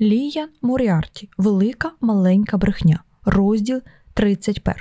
Лія Моріарті Велика маленька брехня, розділ 31.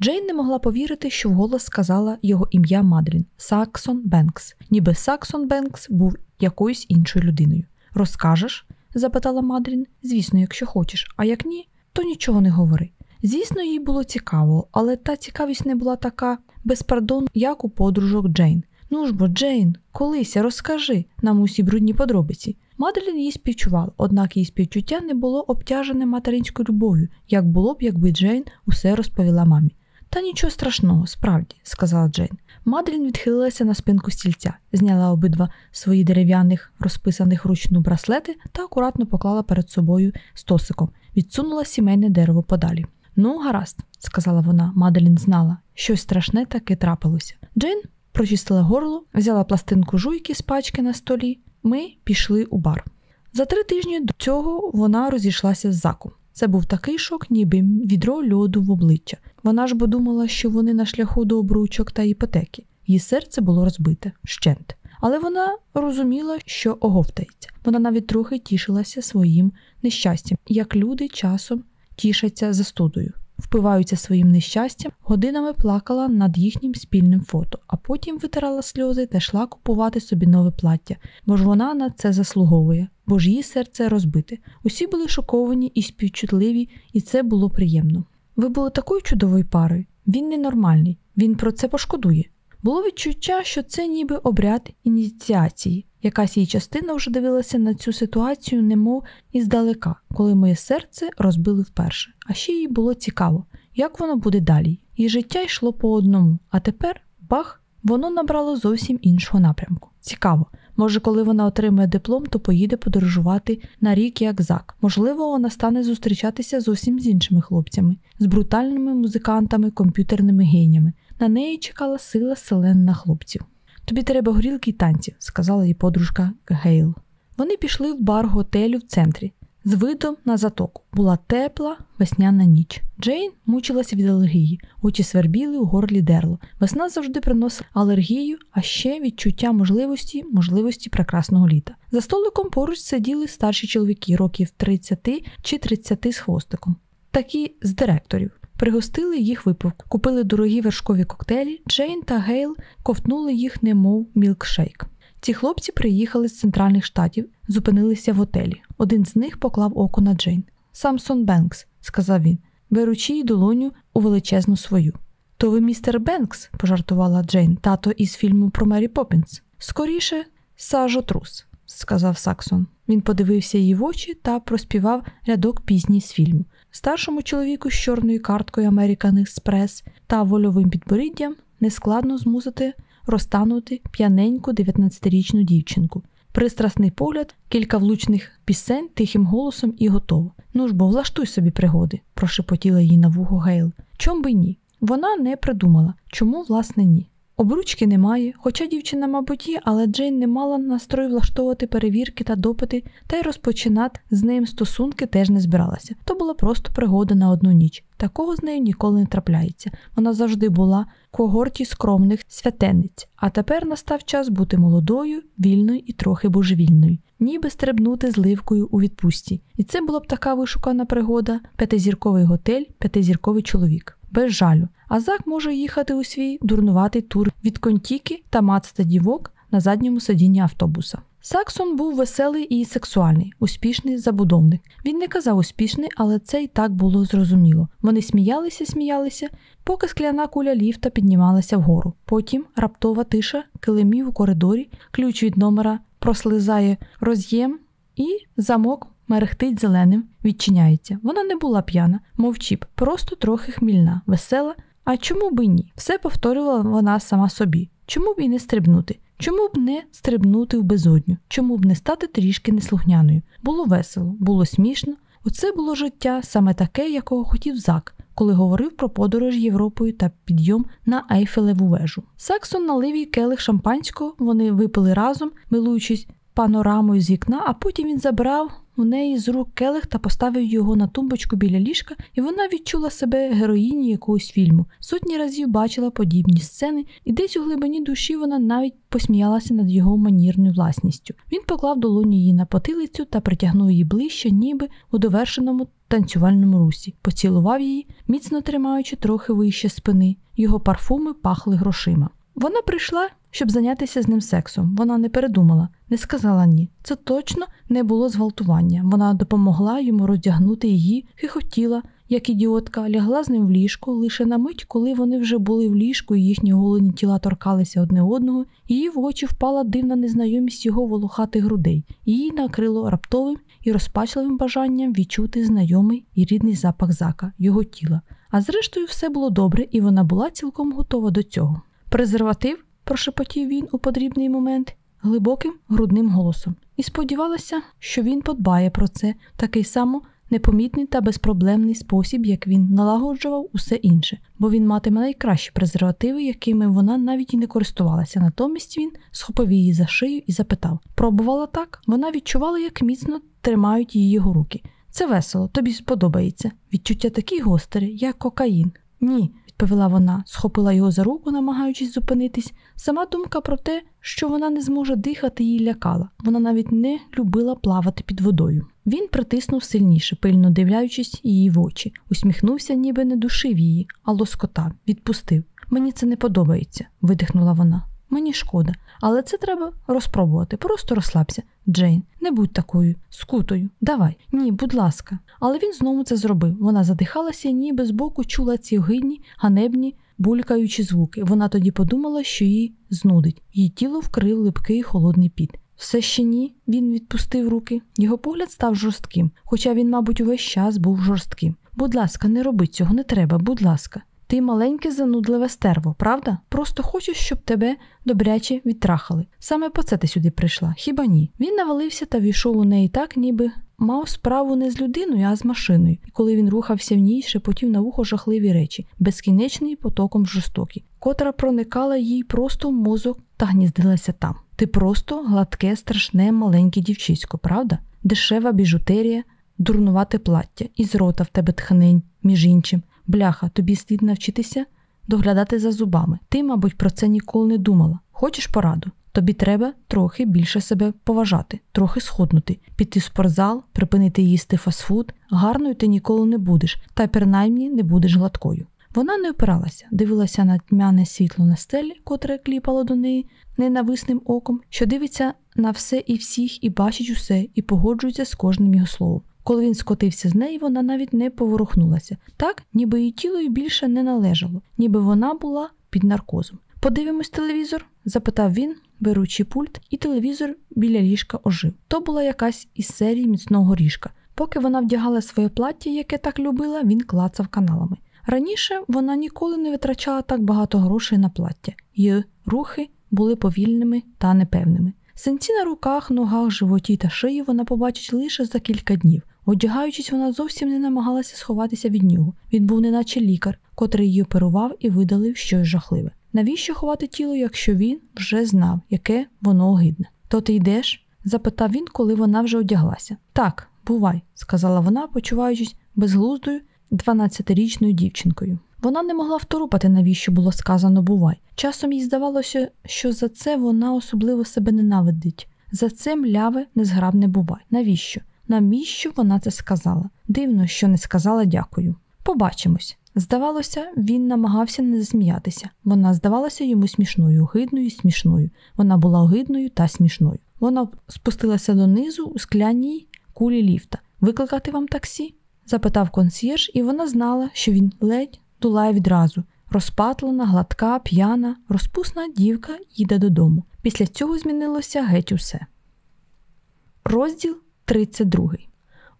Джейн не могла повірити, що вголос сказала його ім'я Мадрін Саксон Бенкс, ніби Саксон Бенкс був якоюсь іншою людиною. Розкажеш? запитала Мадрін. Звісно, якщо хочеш, а як ні, то нічого не говори. Звісно, їй було цікаво, але та цікавість не була така безпардонна, як у подружок Джейн. Ну ж бо, Джейн, колися, розкажи нам усі брудні подробиці. Маделін її співчувала, однак її співчуття не було обтяжене материнською любов'ю, як було б, якби Джейн усе розповіла мамі. Та нічого страшного, справді, сказала Джейн. Маделін відхилилася на спинку стільця, зняла обидва свої дерев'яних, розписаних ручну браслети та акуратно поклала перед собою стосиком, відсунула сімейне дерево подалі. Ну, гаразд, сказала вона, Маделін знала, щось страшне таки трапилося. Джейн прочистила горло, взяла пластинку жуйки з пачки на столі. Ми пішли у бар. За три тижні до цього вона розійшлася з заком. Це був такий шок, ніби відро льоду в обличчя. Вона ж бо думала, що вони на шляху до обручок та іпотеки. Її серце було розбите щент. Але вона розуміла, що оговтається. Вона навіть трохи тішилася своїм нещастям, як люди часом тішаться застудою впиваються своїм нещастям, годинами плакала над їхнім спільним фото, а потім витирала сльози та йшла купувати собі нове плаття, бо ж вона на це заслуговує, бо ж її серце розбите. Усі були шоковані і співчутливі, і це було приємно. Ви були такою чудовою парою. Він ненормальний, він про це пошкодує. Було відчуття, що це ніби обряд ініціації. Якась її частина вже дивилася на цю ситуацію, немов іздалека, коли моє серце розбили вперше. А ще їй було цікаво, як воно буде далі. Її життя йшло по одному, а тепер бах, воно набрало зовсім іншого напрямку. Цікаво. Може, коли вона отримає диплом, то поїде подорожувати на рік як зак. Можливо, вона стане зустрічатися зовсім з іншими хлопцями, з брутальними музикантами, комп'ютерними геніями. На неї чекала сила селен хлопців. Тобі треба горілки й танців, сказала їй подружка Гейл. Вони пішли в бар готелю в центрі. З видом на затоку була тепла весняна ніч. Джейн мучилася від алергії, очі свербіли у горлі дерло. Весна завжди приносила алергію, а ще відчуття можливості, можливості прекрасного літа. За столиком поруч сиділи старші чоловіки років 30 чи 30 з хвостиком, такі з директорів. Пригостили їх випивку, купили дорогі вершкові коктейлі. Джейн та Гейл ковтнули їх, немов мілкшейк. Ці хлопці приїхали з центральних штатів, зупинилися в готелі. Один з них поклав око на Джейн. Самсон Бенкс, сказав він, беручи її долоню у величезну свою. То ви містер Бенкс, пожартувала Джейн, тато із фільму про Мері Поппінс. Скоріше, Сажотрус, сказав Саксон. Він подивився її в очі та проспівав рядок пісні з фільму. Старшому чоловіку з чорною карткою American Express та вольовим підборіддям нескладно змусити розтанути п'яненьку 19-річну дівчинку. Пристрасний погляд, кілька влучних пісень тихим голосом і готово. Ну ж бо влаштуй собі пригоди, прошепотіла їй на вухо Гейл. Чом би ні? Вона не придумала, чому, власне, ні. Обручки немає, хоча дівчина, мабуть, є, але Джейн не мала настрою влаштовувати перевірки та допити, та й розпочинати з ним стосунки теж не збиралася. То була просто пригода на одну ніч. Такого з нею ніколи не трапляється. Вона завжди була в когорті скромних святенниць, а тепер настав час бути молодою, вільною і трохи божевільною, ніби стрибнути зливкою у відпустці. І це була б така вишукана пригода: п'ятизірковий готель, п'ятизірковий чоловік без жалю. А зак може їхати у свій дурнуватий тур від контіки та мацта дівок на задньому сидінні автобуса. Саксон був веселий і сексуальний, успішний забудовник. Він не казав успішний, але це й так було зрозуміло. Вони сміялися, сміялися, поки скляна куля ліфта піднімалася вгору. Потім раптова тиша, килимів у коридорі, ключ від номера прослизає роз'єм і замок мерехтить зеленим, відчиняється. Вона не була п'яна, мов чіп, просто трохи хмільна, весела. А чому б і ні? Все повторювала вона сама собі. Чому б і не стрибнути? Чому б не стрибнути в безодню? Чому б не стати трішки неслухняною? Було весело, було смішно. Оце було життя саме таке, якого хотів зак, коли говорив про подорож Європою та підйом на Ейфелеву вежу. Саксон налив їй келих шампанського, вони випили разом, милуючись панорамою з вікна, а потім він забрав в неї з рук келих та поставив його на тумбочку біля ліжка, і вона відчула себе героїні якогось фільму. Сотні разів бачила подібні сцени, і десь у глибині душі вона навіть посміялася над його манірною власністю. Він поклав долоню її на потилицю та притягнув її ближче, ніби у довершеному танцювальному русі, поцілував її, міцно тримаючи трохи вище спини. Його парфуми пахли грошима. Вона прийшла, щоб зайнятися з ним сексом. Вона не передумала, не сказала ні. Це точно не було зґвалтування. Вона допомогла йому роздягнути її, хихотіла, як ідіотка, лягла з ним в ліжко лише на мить, коли вони вже були в ліжку, і їхні голені тіла торкалися одне одного, її в очі впала дивна незнайомість його волохатих грудей. Її накрило раптовим і розпачливим бажанням відчути знайомий і рідний запах зака, його тіла. А зрештою, все було добре, і вона була цілком готова до цього. Презерватив, прошепотів він у потрібний момент глибоким грудним голосом, і сподівалася, що він подбає про це такий само непомітний та безпроблемний спосіб, як він налагоджував усе інше, бо він матиме найкращі презервативи, якими вона навіть і не користувалася. Натомість він схопив її за шию і запитав: Пробувала так? Вона відчувала, як міцно тримають її його руки. Це весело, тобі сподобається. Відчуття такі гострі, як кокаїн. Ні, відповіла вона, схопила його за руку, намагаючись зупинитись. Сама думка про те, що вона не зможе дихати, її лякала. Вона навіть не любила плавати під водою. Він притиснув сильніше, пильно дивлячись її в очі, усміхнувся, ніби не душив її, а лоскотав, відпустив. Мені це не подобається, видихнула вона. Мені шкода, але це треба розпробувати. Просто розслабся. Джейн, не будь такою, скутою. Давай, ні, будь ласка. Але він знову це зробив. Вона задихалася, ніби збоку чула ці огидні, ганебні, булькаючі звуки. Вона тоді подумала, що її знудить. Її тіло вкрив липкий холодний піт. Все ще ні, він відпустив руки. Його погляд став жорстким, хоча він, мабуть, увесь час був жорстким. Будь ласка, не роби цього, не треба, будь ласка. Ти маленьке занудливе стерво, правда? Просто хочеш, щоб тебе добряче відтрахали. Саме по це ти сюди прийшла, хіба ні? Він навалився та війшов у неї так, ніби мав справу не з людиною, а з машиною. І коли він рухався в ній, шепотів на вухо жахливі речі, безкінечний потоком жорстокі, котра проникала їй просто в мозок та гніздилася там. Ти просто гладке, страшне, маленьке дівчисько, правда? Дешева біжутерія, дурнувате плаття, і з рота в тебе тхнень, між іншим. Бляха, тобі слід навчитися доглядати за зубами. Ти, мабуть, про це ніколи не думала. Хочеш пораду? Тобі треба трохи більше себе поважати, трохи схуднути, піти в спортзал, припинити їсти фастфуд. Гарною ти ніколи не будеш, та принаймні не будеш гладкою. Вона не опиралася, дивилася на тьмяне світло на стелі, котре кліпало до неї ненависним оком, що дивиться на все і всіх, і бачить усе, і погоджується з кожним його словом. Коли він скотився з неї, вона навіть не поворухнулася, так, ніби її тіло й більше не належало, ніби вона була під наркозом. Подивимось телевізор? запитав він, беручи пульт, і телевізор біля ліжка ожив. То була якась із серії міцного ріжка. Поки вона вдягала своє плаття, яке так любила, він клацав каналами. Раніше вона ніколи не витрачала так багато грошей на плаття, її рухи були повільними та непевними. Синці на руках, ногах, животі та шиї вона побачить лише за кілька днів. Одягаючись, вона зовсім не намагалася сховатися від нього. Він був неначе лікар, котрий її оперував і видалив щось жахливе. Навіщо ховати тіло, якщо він вже знав, яке воно огидне? То ти йдеш? запитав він, коли вона вже одяглася. Так, бувай, сказала вона, почуваючись безглуздою 12-річною дівчинкою. Вона не могла вторупати, навіщо було сказано бувай. Часом їй здавалося, що за це вона особливо себе ненавидить. За це мляве незграбне бувай. Навіщо? Навіщо вона це сказала? Дивно, що не сказала дякую. Побачимось. Здавалося, він намагався не засміятися. Вона здавалася йому смішною, огидною і смішною. Вона була огидною та смішною. Вона спустилася донизу у скляній кулі ліфта. Викликати вам таксі? запитав консьєрж, і вона знала, що він ледь долає відразу. Розпатлена, гладка, п'яна, розпусна дівка їде додому. Після цього змінилося геть усе. Розділ 32.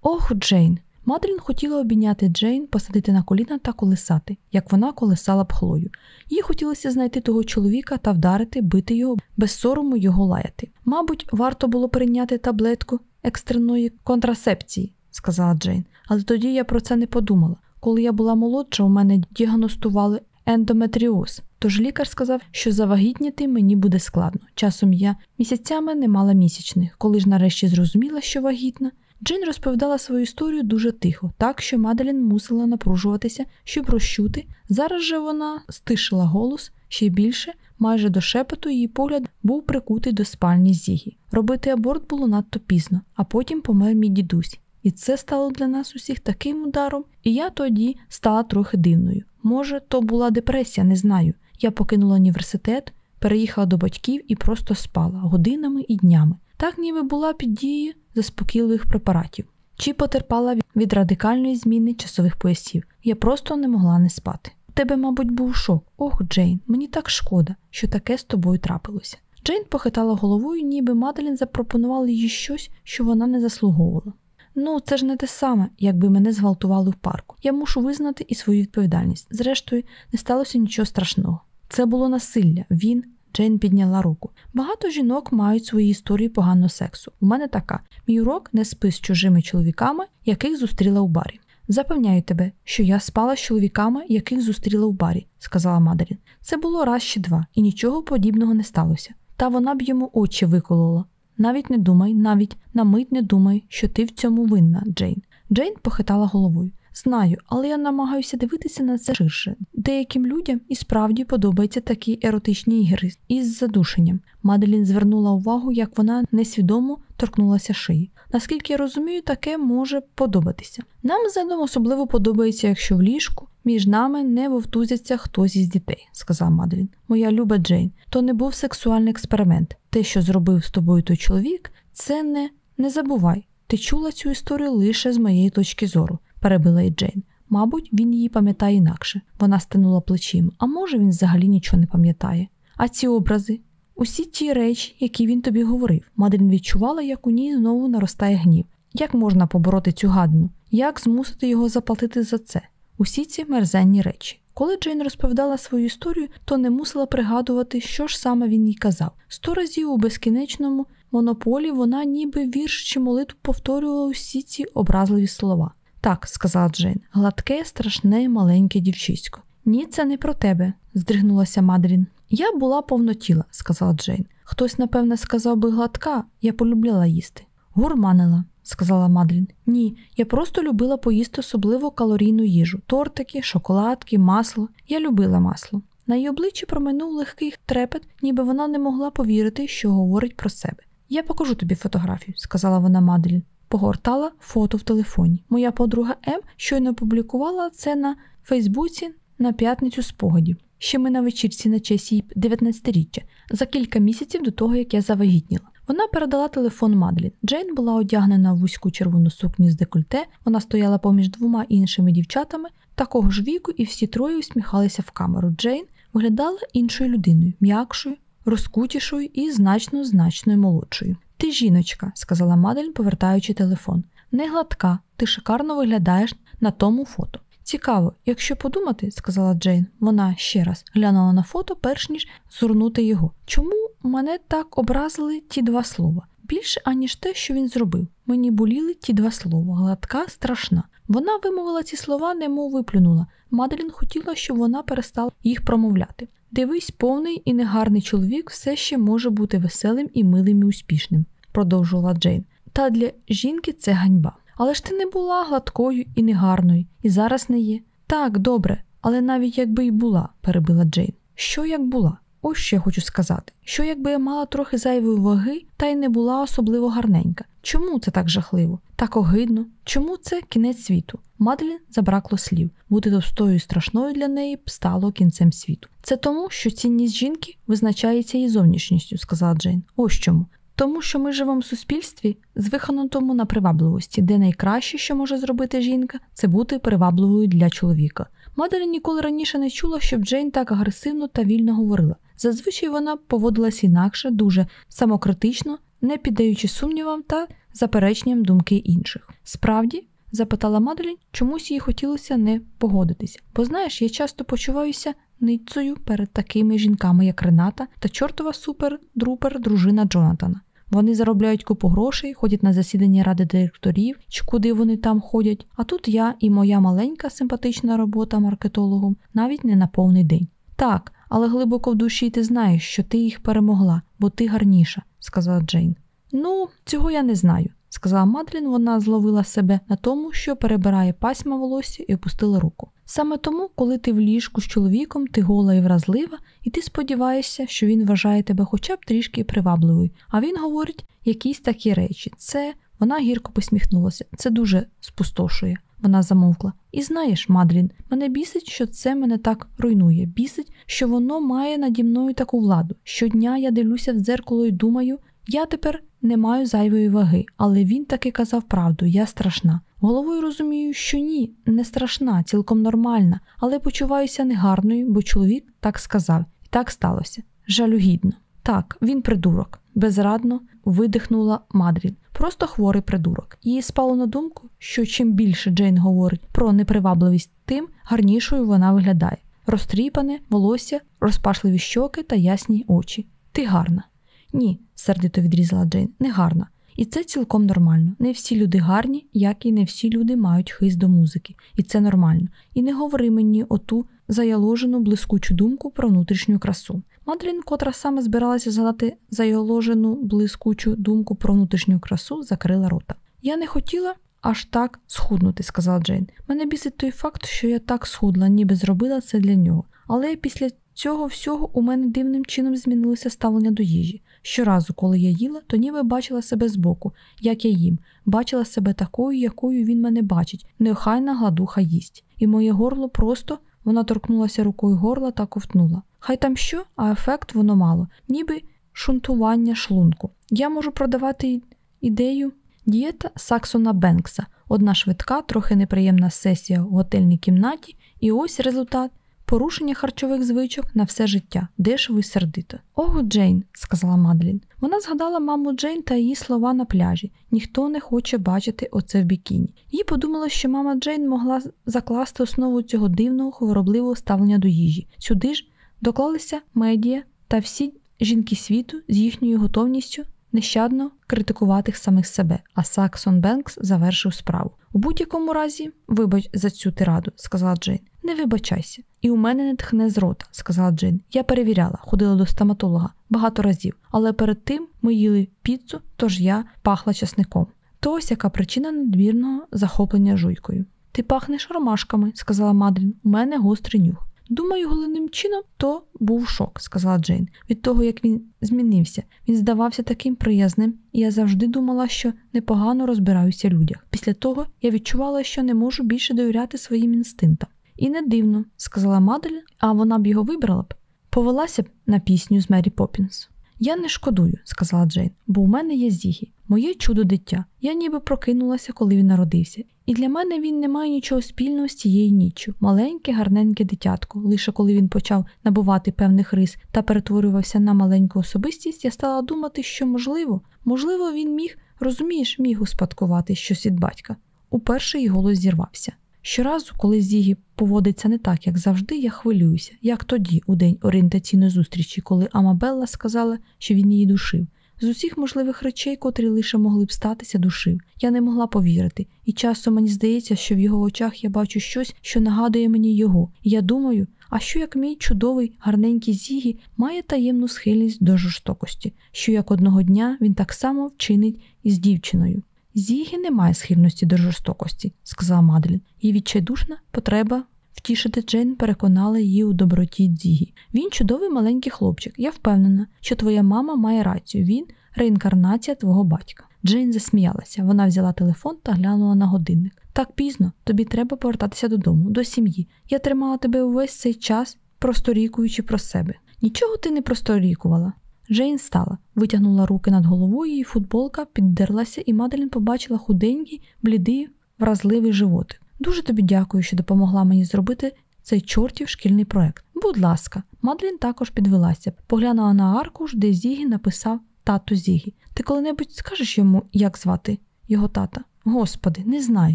Ох, Джейн. Мадрін хотіла обійняти Джейн, посадити на коліна та колесати, як вона колесала б хлою. Їй хотілося знайти того чоловіка та вдарити, бити його, без сорому його лаяти. Мабуть, варто було прийняти таблетку екстреної контрасепції, сказала Джейн, але тоді я про це не подумала. Коли я була молодша, у мене діагностували ендометріоз. Тож лікар сказав, що завагітніти мені буде складно. Часом я місяцями не мала місячних. Коли ж нарешті зрозуміла, що вагітна, Джин розповідала свою історію дуже тихо, так що Маделін мусила напружуватися, щоб розчути. Зараз же вона стишила голос ще більше, майже до шепоту її погляд був прикутий до спальні Зігі. Робити аборт було надто пізно, а потім помер мій дідусь. І це стало для нас усіх таким ударом, і я тоді стала трохи дивною. Може, то була депресія, не знаю. Я покинула університет, переїхала до батьків і просто спала годинами і днями. Так ніби була під дією заспокійливих препаратів. Чи потерпала від радикальної зміни часових поясів. Я просто не могла не спати. У тебе, мабуть, був шок. Ох, Джейн, мені так шкода, що таке з тобою трапилося. Джейн похитала головою, ніби Маделін запропонувала їй щось, що вона не заслуговувала. Ну, це ж не те саме, якби мене зґвалтували в парку. Я мушу визнати і свою відповідальність. Зрештою, не сталося нічого страшного. Це було насилля. Він, Джейн підняла руку. Багато жінок мають свої історії поганого сексу. У мене така: мій урок не спи з чужими чоловіками, яких зустріла у барі. Запевняю тебе, що я спала з чоловіками, яких зустріла у барі, сказала Мадарін. Це було раз чи два, і нічого подібного не сталося. Та вона б йому очі виколола. Навіть не думай, навіть на мить не думай, що ти в цьому винна, Джейн. Джейн похитала головою. Знаю, але я намагаюся дивитися на це ширше. Деяким людям і справді подобаються такі еротичні ігри із задушенням. Маделін звернула увагу, як вона несвідомо торкнулася шиї. Наскільки я розумію, таке може подобатися. Нам задом особливо подобається, якщо в ліжку між нами не вовтузяться хтось із дітей, сказав Маделін. Моя люба Джейн, то не був сексуальний експеримент. Те, що зробив з тобою той чоловік, це не не забувай. Ти чула цю історію лише з моєї точки зору перебила й Джейн. Мабуть, він її пам'ятає інакше. Вона стинула плечима, а може, він взагалі нічого не пам'ятає. А ці образи, усі ті речі, які він тобі говорив. Мадрін відчувала, як у ній знову наростає гнів. Як можна побороти цю гадину? Як змусити його заплатити за це? Усі ці мерзенні речі. Коли Джейн розповідала свою історію, то не мусила пригадувати, що ж саме він їй казав. Сто разів у безкінечному монополі вона ніби вірш чи молитву повторювала усі ці образливі слова. Так, сказала Джейн, гладке, страшне, маленьке дівчисько. Ні, це не про тебе, здригнулася Мадрін. Я була повнотіла, сказала Джейн. Хтось, напевне, сказав би гладка, я полюбляла їсти. Гурманила, сказала Мадрін. Ні, я просто любила поїсти особливо калорійну їжу, тортики, шоколадки, масло. Я любила масло. На її обличчі проминув легкий трепет, ніби вона не могла повірити, що говорить про себе. Я покажу тобі фотографію, сказала вона Мадрін погортала фото в телефоні. Моя подруга М щойно опублікувала це на Фейсбуці на п'ятницю спогадів. Ще ми на вечірці на честь її 19-річчя, за кілька місяців до того, як я завагітніла. Вона передала телефон Мадлін. Джейн була одягнена в вузьку червону сукню з декольте. Вона стояла поміж двома іншими дівчатами такого ж віку, і всі троє усміхалися в камеру. Джейн виглядала іншою людиною, м'якшою, розкутішою і значно значно молодшою. Ти жіночка, сказала Мадель, повертаючи телефон. Не гладка, ти шикарно виглядаєш на тому фото. Цікаво, якщо подумати, сказала Джейн, вона ще раз глянула на фото, перш ніж зурнути його. Чому мене так образили ті два слова? Більше, аніж те, що він зробив. Мені боліли ті два слова, гладка, страшна. Вона вимовила ці слова, немов виплюнула. Маделін хотіла, щоб вона перестала їх промовляти. Дивись, повний і негарний чоловік все ще може бути веселим і милим і успішним, продовжувала Джейн. Та для жінки це ганьба. Але ж ти не була гладкою і негарною, і зараз не є. Так, добре, але навіть якби й була, перебила Джейн. Що як була? Ось що я хочу сказати, що якби я мала трохи зайвої ваги, та й не була особливо гарненька. Чому це так жахливо, так огидно? Чому це кінець світу? Мадлін забракло слів. Бути товстою і страшною для неї б стало кінцем світу. Це тому, що цінність жінки визначається її зовнішністю, сказала Джейн. Ось чому. Тому що ми живемо в суспільстві, звиханутому на привабливості, де найкраще, що може зробити жінка, це бути привабливою для чоловіка. Маделін ніколи раніше не чула, щоб Джейн так агресивно та вільно говорила. Зазвичай вона поводилась інакше, дуже самокритично, не піддаючи сумнівам та запереченням думки інших. Справді, запитала Маделін, чомусь їй хотілося не погодитися. Бо знаєш, я часто почуваюся ницею перед такими жінками, як Рената та чортова супер-друпер дружина Джонатана. Вони заробляють купу грошей, ходять на засідання ради директорів, чи куди вони там ходять. А тут я і моя маленька симпатична робота маркетологом навіть не на повний день. Так, але глибоко в душі ти знаєш, що ти їх перемогла, бо ти гарніша, сказала Джейн. Ну, цього я не знаю. сказала Мадлін, вона зловила себе на тому, що перебирає пасьма волосся і опустила руку. Саме тому, коли ти в ліжку з чоловіком, ти гола і вразлива, і ти сподіваєшся, що він вважає тебе хоча б трішки привабливою, а він говорить якісь такі речі. Це вона гірко посміхнулася. Це дуже спустошує. Вона замовкла. І знаєш, Мадрін, мене бісить, що це мене так руйнує. Бісить, що воно має наді мною таку владу. Щодня я дивлюся в дзеркало і думаю, я тепер не маю зайвої ваги, але він таки казав правду, я страшна. Головою розумію, що ні, не страшна, цілком нормальна, але почуваюся негарною, бо чоловік так сказав, і так сталося. Жалюгідно. Так, він придурок, безрадно видихнула Мадрін. Просто хворий придурок. Їй спало на думку, що чим більше Джейн говорить про непривабливість, тим гарнішою вона виглядає. Розтріпане, волосся, розпашливі щоки та ясні очі. Ти гарна. Ні, сердито відрізала Джейн, не гарна. І це цілком нормально. Не всі люди гарні, як і не всі люди мають хист до музики, і це нормально. І не говори мені оту заяложену блискучу думку про внутрішню красу. Мадрін, котра саме збиралася згадати заяложену блискучу думку про внутрішню красу, закрила рота. Я не хотіла аж так схуднути, сказала Джейн. Мене бісить той факт, що я так схудла, ніби зробила це для нього. Але після цього всього у мене дивним чином змінилося ставлення до їжі. Щоразу, коли я їла, то ніби бачила себе збоку, як я їм, бачила себе такою, якою він мене бачить, неохайна гладуха їсть. І моє горло просто вона торкнулася рукою горла та ковтнула. Хай там що, а ефект воно мало, ніби шунтування шлунку. Я можу продавати ідею дієта Саксона Бенкса. Одна швидка, трохи неприємна сесія в готельній кімнаті, і ось результат порушення харчових звичок на все життя, дешево й сердито. Ого, Джейн, сказала Мадлін. Вона згадала маму Джейн та її слова на пляжі. Ніхто не хоче бачити оце в бікіні. Їй подумала, що мама Джейн могла закласти основу цього дивного хворобливого ставлення до їжі. Сюди ж доклалися медіа та всі жінки світу з їхньою готовністю нещадно критикувати самих себе, а Саксон Бенкс завершив справу. У будь-якому разі, вибач за цю тираду, сказала Джейн. Не вибачайся. І у мене не тхне з рота, сказала Джейн. Я перевіряла, ходила до стоматолога багато разів, але перед тим ми їли піцу, тож я пахла часником. То ось яка причина надмірного захоплення жуйкою. Ти пахнеш ромашками, сказала Мадрін. У мене гострий нюх. Думаю, головним чином то був шок, сказала Джейн. Від того, як він змінився, він здавався таким приязним, і я завжди думала, що непогано розбираюся людях. Після того я відчувала, що не можу більше довіряти своїм інстинктам. І не дивно, сказала Мадель, а вона б його вибрала б, повелася б на пісню з Мері Поппінс. Я не шкодую, сказала Джейн, бо у мене є Зігі, моє чудо дитя. Я ніби прокинулася, коли він народився. І для мене він не має нічого спільного з цією ніччю. Маленьке, гарненьке дитятко. Лише коли він почав набувати певних рис та перетворювався на маленьку особистість, я стала думати, що можливо, можливо, він міг, розумієш, міг успадкувати щось від батька. Уперше її голос зірвався. Щоразу, коли Зігі поводиться не так, як завжди, я хвилююся, як тоді, у день орієнтаційної зустрічі, коли Амабелла сказала, що він її душив. З усіх можливих речей, котрі лише могли б статися, душив. Я не могла повірити, і часто мені здається, що в його очах я бачу щось, що нагадує мені його. І я думаю, а що як мій чудовий, гарненький Зігі має таємну схильність до жорстокості, що як одного дня він так само вчинить із дівчиною. Зігі не має схильності до жорстокості, сказала Маделін. Її відчайдушна потреба втішити Джейн переконала її у доброті Зігі. Він чудовий маленький хлопчик. Я впевнена, що твоя мама має рацію. Він реінкарнація твого батька. Джейн засміялася. Вона взяла телефон та глянула на годинник. Так пізно, тобі треба повертатися додому, до сім'ї. Я тримала тебе увесь цей час, просторікуючи про себе. Нічого ти не просторікувала. Джейн стала, витягнула руки над головою, її футболка піддерлася, і Маделін побачила худенький, блідий, вразливий животик. Дуже тобі дякую, що допомогла мені зробити цей чортів шкільний проект. Будь ласка, Мадлін також підвелася, поглянула на аркуш, де Зігі написав тату Зігі. Ти коли-небудь скажеш йому, як звати його тата? Господи, не знаю,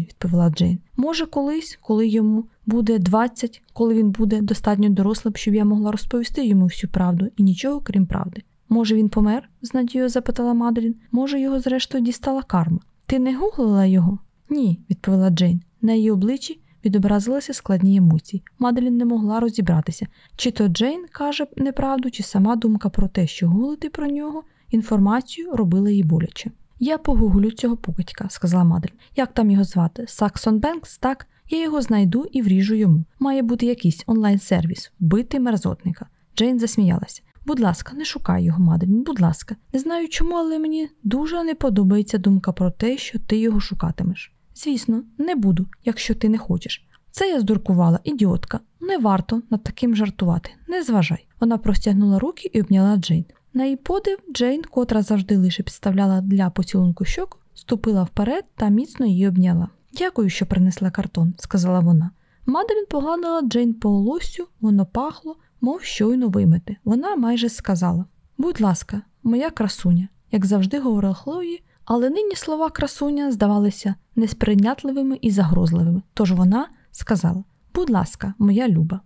відповіла Джейн. Може, колись, коли йому буде 20, коли він буде достатньо дорослим, щоб я могла розповісти йому всю правду і нічого крім правди. Може, він помер? з надією запитала Мадрін. Може, його зрештою дістала карма. Ти не гуглила його? Ні, відповіла Джейн. На її обличчі відобразилися складні емоції. Маделін не могла розібратися, чи то Джейн каже неправду, чи сама думка про те, що гулити про нього інформацію робила їй боляче. Я погуглю цього покидька, сказала Мадрін. Як там його звати? Саксон Бенкс, так? Я його знайду і вріжу йому. Має бути якийсь онлайн-сервіс, вбити мерзотника. Джейн засміялася. Будь ласка, не шукай його, Мадрін, будь ласка. Не знаю чому, але мені дуже не подобається думка про те, що ти його шукатимеш. Звісно, не буду, якщо ти не хочеш. Це я здуркувала, ідіотка. Не варто над таким жартувати. Не зважай. Вона простягнула руки і обняла Джейн. На її подив Джейн, котра завжди лише підставляла для поцілунку щоку, ступила вперед та міцно її обняла. Дякую, що принесла картон, сказала вона. Мадрін погладила Джейн по волоссю, воно пахло, мов щойно вимити. Вона майже сказала: Будь ласка, моя красуня, як завжди говорила Хлої, але нині слова красуня здавалися несприйнятливими і загрозливими. Тож вона сказала: Будь ласка, моя люба.